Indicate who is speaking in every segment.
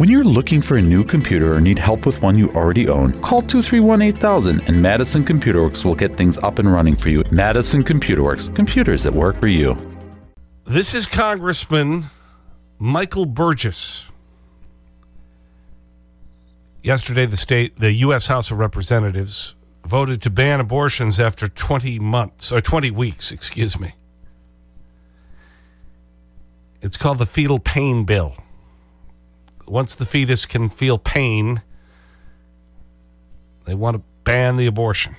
Speaker 1: When you're looking for a new computer or need help with one you already own, call 231 8000 and Madison Computer Works will get things up and running for you. Madison Computer Works, computers that work for you.
Speaker 2: This is Congressman Michael Burgess. Yesterday, the state, the U.S. House of Representatives voted to ban abortions after 20 months, or 20 weeks, excuse me. It's called the Fetal Pain Bill. Once the fetus can feel pain, they want to ban the abortion.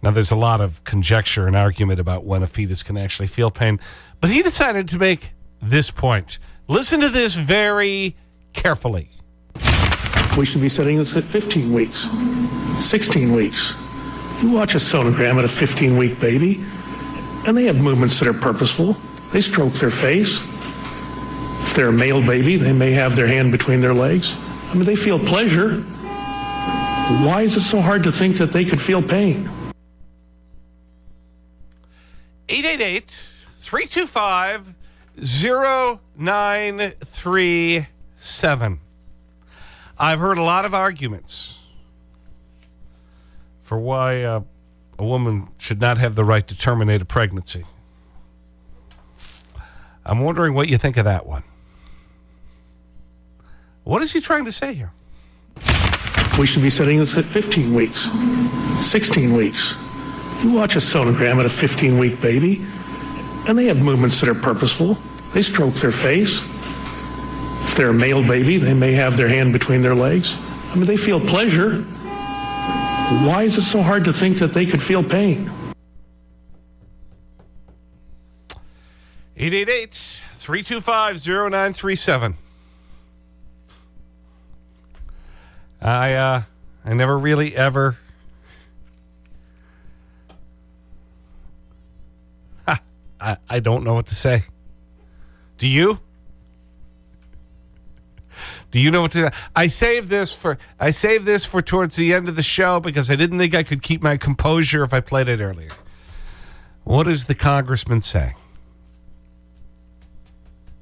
Speaker 2: Now, there's a lot of conjecture and argument about when a fetus can actually feel pain, but he decided to make this point. Listen to this very carefully.
Speaker 3: We should be setting this at 15 weeks, 16 weeks. You watch a sonogram at a 15 week baby, and they have movements that are purposeful. They stroke their face. They're a male baby, they may have their hand between their legs. I mean, they feel pleasure. Why is it so hard to think that they could feel pain?
Speaker 2: 888 325 0937. I've heard a lot of arguments for why uh, a woman should not have the right to terminate a pregnancy. I'm wondering what you think of that one. What is he trying to say here?
Speaker 3: We should be setting this at 15 weeks, 16 weeks. You watch a sonogram at a 15 week baby, and they have movements that are purposeful. They stroke their face. If they're a male baby, they may have their hand between their legs. I mean, they feel pleasure. Why is it so hard to think that they could feel pain?
Speaker 2: 888 325 0937. I, uh, I never really ever. Ha, I, I don't know what to say. Do you? Do you know what to I saved this for I saved this for towards the end of the show because I didn't think I could keep my composure if I played it earlier. What does the congressman say?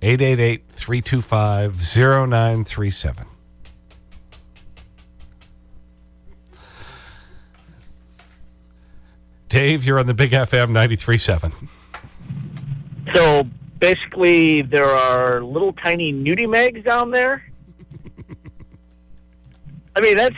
Speaker 2: 888-325-0937. Dave, you're on the Big FM 93.7.
Speaker 4: So basically, there are little tiny nudie mags down there. I mean, that's.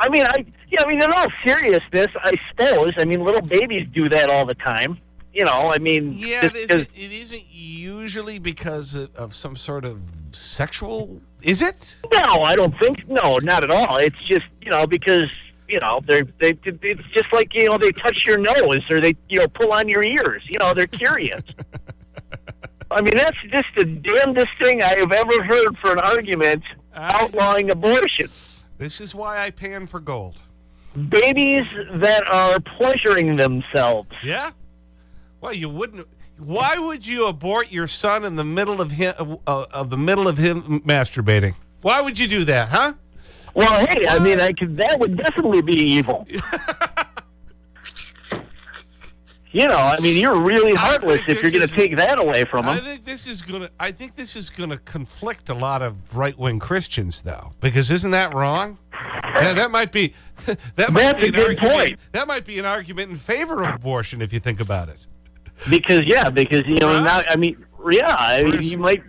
Speaker 4: I mean, I. Yeah, I mean, in all seriousness, I suppose. I mean, little babies do that all the time. You know, I mean,
Speaker 2: Yeah,
Speaker 4: just
Speaker 2: it
Speaker 4: 'cause-
Speaker 2: isn't, it isn't usually because of, of some sort of sexual... Is it?
Speaker 4: No, I don't think. No, not at all. It's just you know because you know they're they. It's just like you know they touch your nose or they you know pull on your ears. You know they're curious. I mean that's just the damnedest thing I have ever heard for an argument outlawing abortion.
Speaker 2: This is why I pan for gold.
Speaker 4: Babies that are pleasuring themselves.
Speaker 2: Yeah? Well, you wouldn't. Why would you abort your son in the middle of him uh, of the middle of him masturbating? Why would you do that, huh?
Speaker 4: Well, hey, I mean, I could, that would definitely be evil. you know, I mean, you're really heartless if you're going to take that away from them.
Speaker 2: I think this is gonna. I think this is gonna conflict a lot of right wing Christians, though, because isn't that wrong? Yeah, that might be. That might
Speaker 4: That's
Speaker 2: be
Speaker 4: a
Speaker 2: an
Speaker 4: good
Speaker 2: argument.
Speaker 4: point.
Speaker 2: That might be an argument in favor of abortion if you think about it.
Speaker 4: Because yeah, because you know
Speaker 2: Huh?
Speaker 4: now I mean yeah, I mean, you might.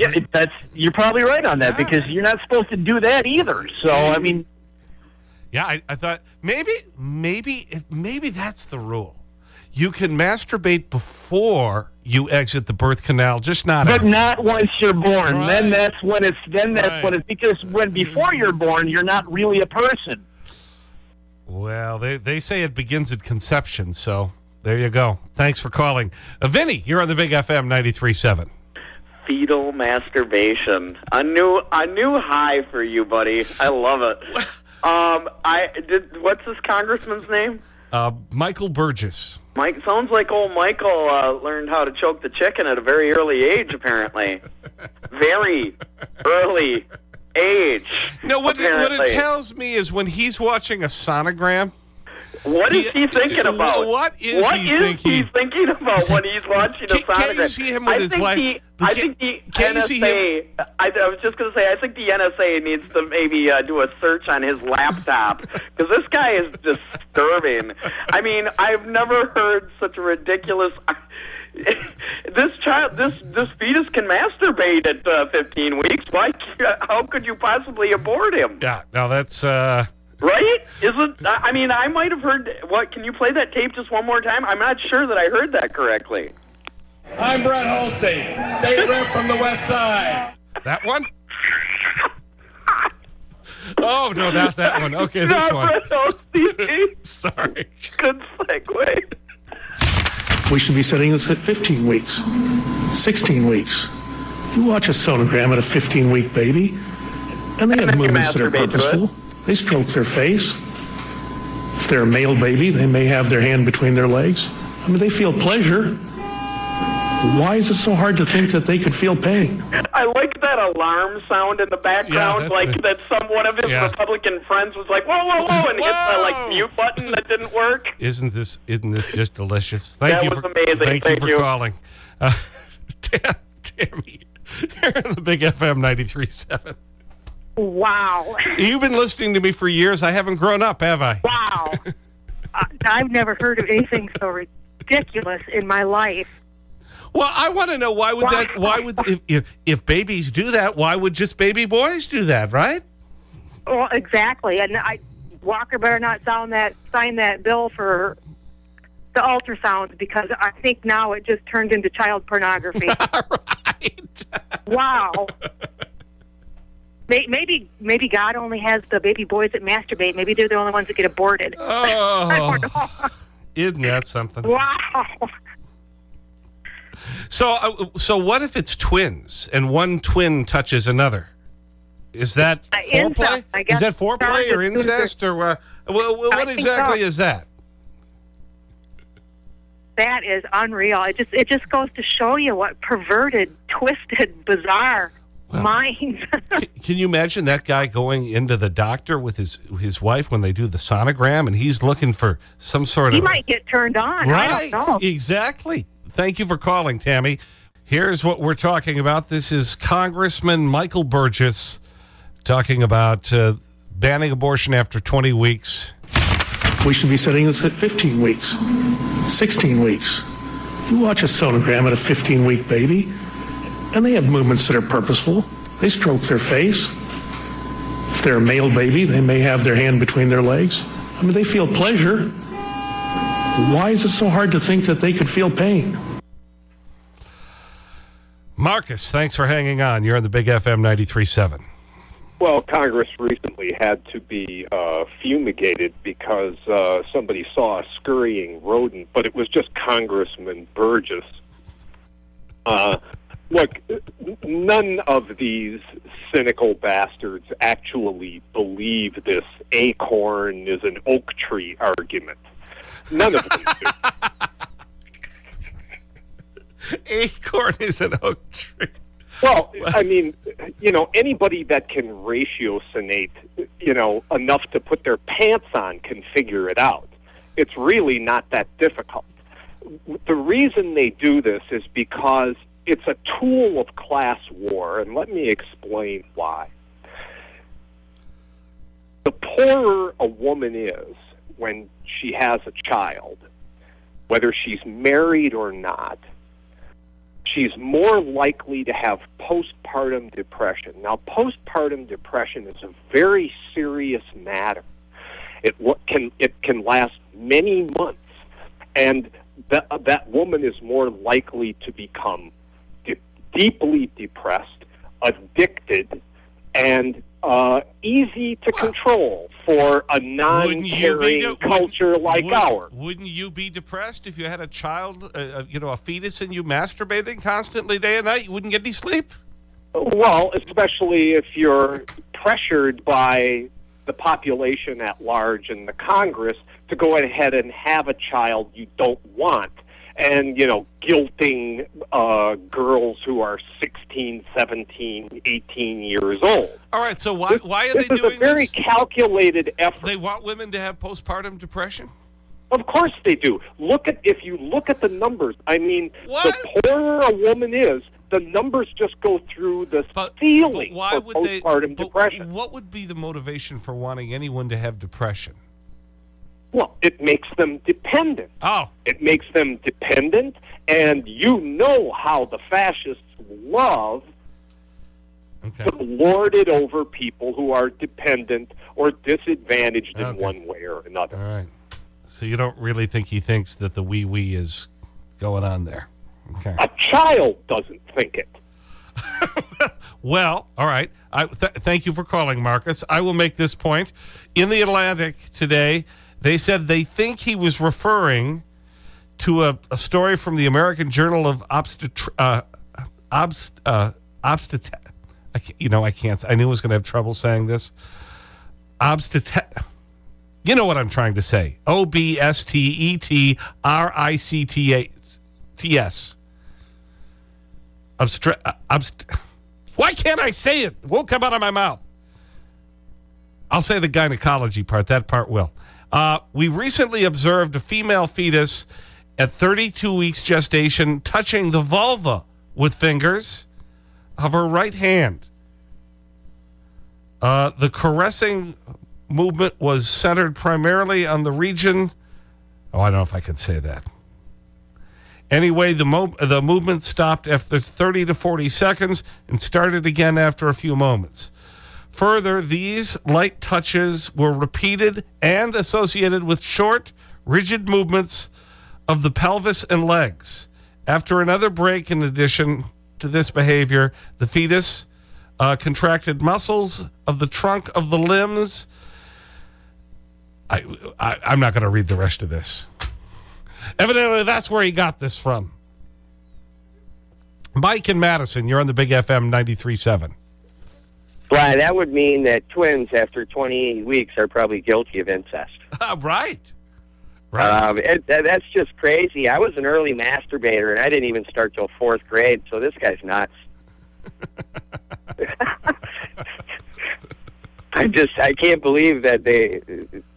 Speaker 4: Yeah, it, that's you're probably right on that
Speaker 2: Yeah.
Speaker 4: because you're not supposed to do that either. So I mean,
Speaker 2: Yeah, I, I thought maybe, maybe, maybe that's the rule. You can masturbate before you exit the birth canal, just not
Speaker 4: but
Speaker 2: after.
Speaker 4: not once you're born.
Speaker 2: Right.
Speaker 4: Then that's when it's then that's
Speaker 2: Right.
Speaker 4: when it's because when before you're born you're not really a person.
Speaker 2: Well, they, they say it begins at conception, so there you go. Thanks for calling. Uh, Vinny, you're on the Big FM 93.7.
Speaker 5: fetal masturbation. A new a new high for you, buddy. I love it. Um, I did. What's this congressman's name?
Speaker 2: Uh, Michael Burgess.
Speaker 5: Mike sounds like old Michael uh, learned how to choke the chicken at a very early age. Apparently, very early age.
Speaker 2: No, what, what it tells me is when he's watching a sonogram,
Speaker 5: What is
Speaker 2: He-
Speaker 5: he thinking about?
Speaker 2: What is
Speaker 5: What
Speaker 2: he
Speaker 5: is
Speaker 2: thinking?
Speaker 5: he thinking about when he's watching a
Speaker 2: Can't- can't you see him with
Speaker 5: I
Speaker 2: his wife?
Speaker 5: The,
Speaker 2: The
Speaker 5: I think the
Speaker 2: can't you see
Speaker 5: NSA. I, I was just going to say, I think the NSA needs to maybe uh, do a search on his laptop because this guy is disturbing. I mean, I've never heard such a ridiculous. this child, this this fetus can masturbate at uh, 15 weeks. Why? How could you possibly abort him?
Speaker 2: Yeah, no, that's. Uh,
Speaker 5: Right? Isn't I I mean I might have heard what can you play that tape just one more time? I'm not sure that I heard that correctly.
Speaker 6: I'm Brett Hulsey, state rep from the West Side.
Speaker 2: that one? Oh, no, not that one. Okay, this
Speaker 5: Not
Speaker 2: one.
Speaker 5: Brett Hulsey.
Speaker 2: Sorry.
Speaker 5: Good segue.
Speaker 3: We should be setting this at 15 weeks, 16 weeks. You watch a sonogram at a 15 week baby, and they have movements that are
Speaker 5: masturbate
Speaker 3: purposeful. They stroke their face. If they're a male baby, they may have their hand between their legs. I mean, they feel pleasure. Why is it so hard to think that they could feel pain?
Speaker 5: I like that alarm sound in the background,
Speaker 2: that's
Speaker 5: like
Speaker 2: it.
Speaker 5: that some one of his
Speaker 2: Yeah.
Speaker 5: Republican friends was like, "Whoa, whoa, whoa!" and hit the like mute button that didn't work.
Speaker 2: Isn't this isn't this just delicious? Thank
Speaker 5: That
Speaker 2: you
Speaker 5: was
Speaker 2: for
Speaker 5: amazing.
Speaker 2: Thank,
Speaker 5: Thank
Speaker 2: you for
Speaker 5: you.
Speaker 2: calling. Uh, Tam- Tammy, here on the Big FM 93.7.
Speaker 7: Wow.
Speaker 2: You've been listening to me for years. I haven't grown up, have I?
Speaker 7: Wow. uh, I've never heard of anything so ridiculous in my life.
Speaker 2: Well, I want to know why would that? Why would if, if if babies do that? Why would just baby boys do that? Right?
Speaker 7: Well, exactly. And I, Walker better not sound that, sign that bill for the ultrasounds because I think now it just turned into child pornography.
Speaker 2: right.
Speaker 7: wow. May- Maybe maybe God only has the baby boys that masturbate. Maybe they're the only ones that get aborted.
Speaker 2: Oh, isn't that something?
Speaker 7: Wow.
Speaker 2: So, uh, so what if it's twins and one twin touches another? Is that
Speaker 7: Uh,
Speaker 2: foreplay?
Speaker 7: incest, I guess.
Speaker 2: Is that foreplay or
Speaker 7: as soon as they're-
Speaker 2: incest or uh, well, well, what exactly
Speaker 7: so.
Speaker 2: is that?
Speaker 7: That is unreal. It just it just goes to show you what perverted, twisted, bizarre minds.
Speaker 2: Can you imagine that guy going into the doctor with his his wife when they do the sonogram and he's looking for some sort
Speaker 7: he
Speaker 2: of He
Speaker 7: might get turned on.
Speaker 2: Right.
Speaker 7: I don't know.
Speaker 2: Exactly. Thank you for calling, Tammy. Here's what we're talking about. This is Congressman Michael Burgess talking about uh, banning abortion after 20 weeks.
Speaker 3: We should be setting this at 15 weeks, 16 weeks. You watch a sonogram at a 15 week baby, and they have movements that are purposeful. They stroke their face. If they're a male baby, they may have their hand between their legs. I mean, they feel pleasure. Why is it so hard to think that they could feel pain?
Speaker 2: Marcus, thanks for hanging on. You're on the Big FM 93.7.
Speaker 8: Well, Congress recently had to be uh, fumigated because uh, somebody saw a scurrying rodent, but it was just Congressman Burgess. Uh, look, none of these cynical bastards actually believe this acorn is an oak tree argument. None of them do.
Speaker 2: Acorn is an oak tree.
Speaker 8: Well, I mean, you know, anybody that can ratiocinate, you know, enough to put their pants on can figure it out. It's really not that difficult. The reason they do this is because it's a tool of class war, and let me explain why. The poorer a woman is when she has a child, whether she's married or not, she's more likely to have postpartum depression. Now, postpartum depression is a very serious matter. It can it can last many months, and that that woman is more likely to become deeply depressed, addicted, and uh, easy to control for a
Speaker 2: Wouldn't you be
Speaker 8: non-caring culture like
Speaker 2: would-
Speaker 8: ours.
Speaker 2: Wouldn't you be depressed if you had a child, uh, uh, you know, a fetus and you masturbating constantly day and night? You wouldn't get any sleep?
Speaker 8: Well, especially if you're pressured by the population at large and the Congress to go ahead and have a child you don't want. And, you know, guilting uh, girls who are 16, 17, 18 years old.
Speaker 2: All right, so why, why are
Speaker 8: this
Speaker 2: they doing
Speaker 8: a very
Speaker 2: this?
Speaker 8: calculated effort.
Speaker 2: They want women to have postpartum depression?
Speaker 8: Of course they do. Look at if you look at the numbers. I mean,
Speaker 2: What?
Speaker 8: the poorer a woman is, the numbers just go through the
Speaker 2: But,
Speaker 8: ceiling
Speaker 2: but why
Speaker 8: for
Speaker 2: would they?
Speaker 8: postpartum
Speaker 2: but
Speaker 8: depression.
Speaker 2: What would be the motivation for wanting anyone to have depression?
Speaker 8: Well, it makes them dependent.
Speaker 2: Oh,
Speaker 8: It makes them dependent, and you know how the fascists love
Speaker 2: okay.
Speaker 8: to lord it over people who are dependent or disadvantaged in one way or another.
Speaker 2: All right. So you don't really think he thinks that the wee wee is going on there? Okay.
Speaker 8: A child doesn't think it.
Speaker 2: Well, all right. I, th thank you for calling, Marcus. I will make this point. In the Atlantic today, they said they think he was referring to a, a story from the American Journal of Obstetri uh, obst uh, obstet you know, I can't. I knew I was going to have trouble saying this. Obstet You know what I'm trying to say. O B S T E T R I C T A T S. Uh, obst Why can't I say it? It won't come out of my mouth. I'll say the gynecology part. That part will. Uh, we recently observed a female fetus at 32 weeks gestation touching the vulva with fingers of her right hand. Uh, the caressing movement was centered primarily on the region. Oh, I don't know if I can say that. Anyway, the, mo the movement stopped after 30 to 40 seconds and started again after a few moments. Further, these light touches were repeated and associated with short, rigid movements of the pelvis and legs. After another break, in addition to this behavior, the fetus uh, contracted muscles of the trunk of the limbs. I, I, I'm not going to read the rest of this. Evidently, that's where he got this from. Mike and Madison, you're on the Big FM 93.7.
Speaker 9: Why, that would mean that twins after 28 weeks are probably guilty of incest.
Speaker 2: right. Right.
Speaker 9: Um, it, that's just crazy. I was an early masturbator, and I didn't even start till fourth grade, so this guy's nuts. I just, I can't believe that they,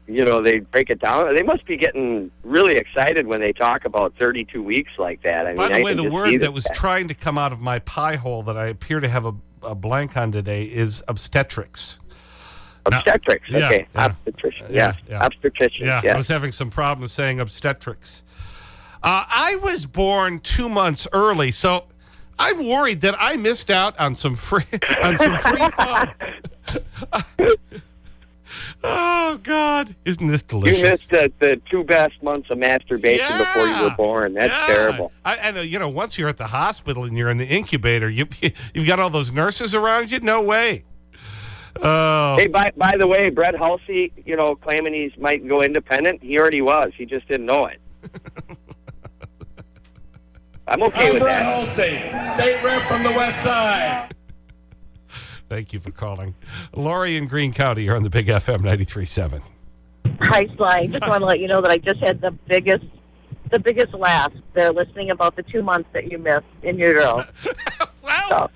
Speaker 9: you know, they break it down. They must be getting really excited when they talk about 32 weeks like that. I mean,
Speaker 2: By the
Speaker 9: I
Speaker 2: way, the word that was trying to come out of my pie hole that I appear to have a, a blank on today is obstetrics.
Speaker 9: obstetrics.
Speaker 2: Yeah,
Speaker 9: okay,
Speaker 2: yeah.
Speaker 9: obstetrician.
Speaker 2: Yeah, yeah.
Speaker 9: obstetrician.
Speaker 2: Yeah. I was having some problems saying obstetrics. Uh, I was born two months early, so I'm worried that I missed out on some free on some free fun. Oh God, isn't this delicious?
Speaker 9: You missed the, the two best months of masturbation before you were born. That's
Speaker 2: Yeah.
Speaker 9: terrible.
Speaker 2: I, I know. You know, once you're at the hospital and you're in the incubator, you you've got all those nurses around you. No way. Oh,
Speaker 9: Hey, by by the way, Brett Hulsey, you know, claiming he's might go independent. He already was. He just didn't know it. I'm okay
Speaker 6: I'm
Speaker 9: with
Speaker 6: Brett
Speaker 9: that.
Speaker 6: Hulsey, state rep from the West Side.
Speaker 2: Thank you for calling, Laurie in Green County. You're on the Big FM 93.7.
Speaker 10: Hi, Sly. Just want to let you know that I just had the biggest, the biggest laugh. They're listening about the two months that you missed in utero.
Speaker 2: Well,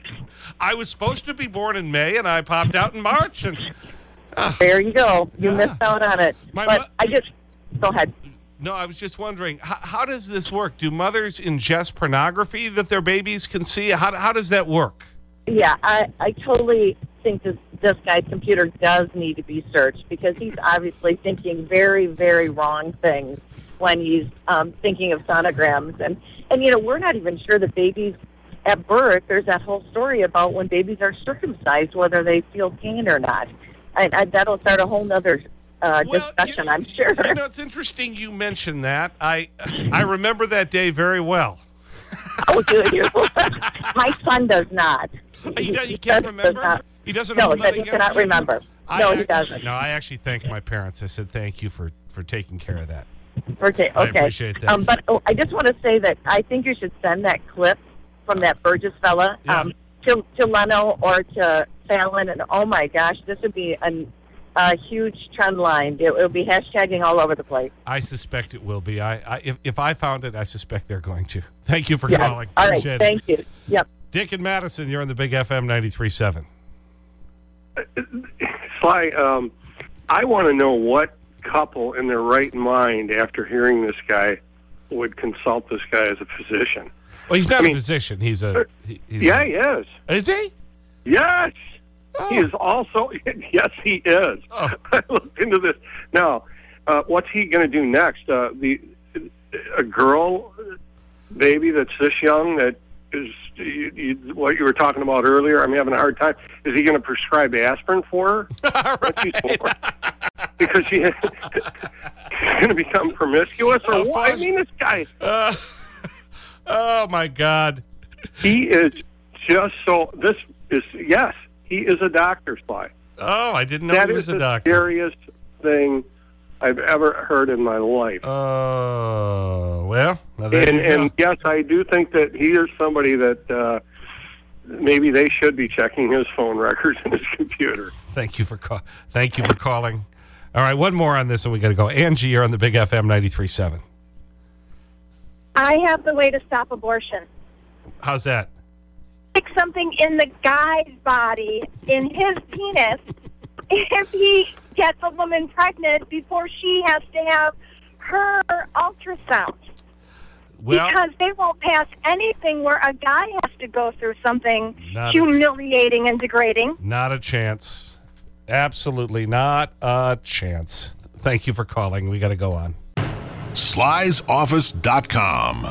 Speaker 2: I was supposed to be born in May, and I popped out in March, and ah.
Speaker 10: There you go. You
Speaker 2: Yeah.
Speaker 10: missed out on it.
Speaker 2: My
Speaker 10: but I just go ahead.
Speaker 2: No, I was just wondering, how, how does this work? Do mothers ingest pornography that their babies can see? How, how does that work?
Speaker 10: Yeah, I, I totally think this, this guy's computer does need to be searched because he's obviously thinking very, very wrong things when he's um, thinking of sonograms. And, and, you know, we're not even sure that babies at birth, there's that whole story about when babies are circumcised, whether they feel pain or not. And, and that'll start a whole nother uh,
Speaker 2: Well,
Speaker 10: discussion,
Speaker 2: you-
Speaker 10: I'm sure.
Speaker 2: You know, it's interesting you mentioned that. I, I remember that day very well.
Speaker 10: oh, do you? My son does not.
Speaker 2: He, does, he
Speaker 10: He
Speaker 2: can't
Speaker 10: does-
Speaker 2: remember?
Speaker 10: does not.
Speaker 2: He doesn't
Speaker 10: No,
Speaker 2: hold that
Speaker 10: he
Speaker 2: against
Speaker 10: cannot
Speaker 2: you?
Speaker 10: remember.
Speaker 2: I
Speaker 10: No, he doesn't.
Speaker 2: No, I actually thanked my parents. I said, thank you for, for taking care of that.
Speaker 10: Okay, okay.
Speaker 2: I appreciate that.
Speaker 10: Um, but oh, I just want to say that I think you should send that clip from that Burgess fella
Speaker 2: Yeah.
Speaker 10: um, to to Leno or to Fallon, and oh my gosh, this would be an, a huge trend line. It will be hashtagging all over the place.
Speaker 2: I suspect it will be. I, I if, if I found it, I suspect they're going to. Thank you for
Speaker 10: Yeah.
Speaker 2: calling.
Speaker 10: All right,
Speaker 2: Appreciate it.
Speaker 10: thank you. Yep.
Speaker 2: Dick and Madison, you're on the Big FM 93.7.
Speaker 11: Sly, um, I want to know what couple in their right mind, after hearing this guy, would consult this guy as a physician.
Speaker 2: Well, he's not
Speaker 11: I mean-
Speaker 2: a physician. He's a. He, he's
Speaker 11: yeah,
Speaker 2: a-
Speaker 11: he is.
Speaker 2: Is he?
Speaker 11: Yes. He is also, yes, he is.
Speaker 2: Oh.
Speaker 11: I looked into this. Now, uh, what's he going to do next? Uh, the A girl, baby that's this young, that is you, you, what you were talking about earlier, I'm having a hard time. Is he going to prescribe aspirin for her? What's he for? Because she, she's going to become promiscuous or
Speaker 2: Oh,
Speaker 11: what? I mean, this guy,
Speaker 2: Uh, oh, my God.
Speaker 11: he is just so, this is, yes, he is a doctor's spy.
Speaker 2: Oh, I didn't know
Speaker 11: That
Speaker 2: he was a
Speaker 11: the
Speaker 2: doctor.
Speaker 11: scariest thing I've ever heard in my life.
Speaker 2: Oh, well.
Speaker 11: And and yes, I do think that he is somebody that uh, maybe they should be checking his phone records and his computer.
Speaker 2: Thank you for call Thank you for calling. All right, one more on this, and we got to go. Angie, you're on the Big FM 93.7.
Speaker 12: I have the way to stop abortion.
Speaker 2: How's that?
Speaker 12: Stick something in the guy's body, in his penis, if he gets a woman pregnant before she has to have her ultrasound.
Speaker 2: Well,
Speaker 12: because they won't pass anything where a guy has to go through something
Speaker 2: Not a-
Speaker 12: humiliating and degrading.
Speaker 2: not a chance. Absolutely not a chance. Thank you for calling. We got to go on.
Speaker 13: Sly'sOffice.com.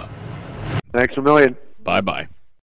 Speaker 9: Thanks a million. Bye bye.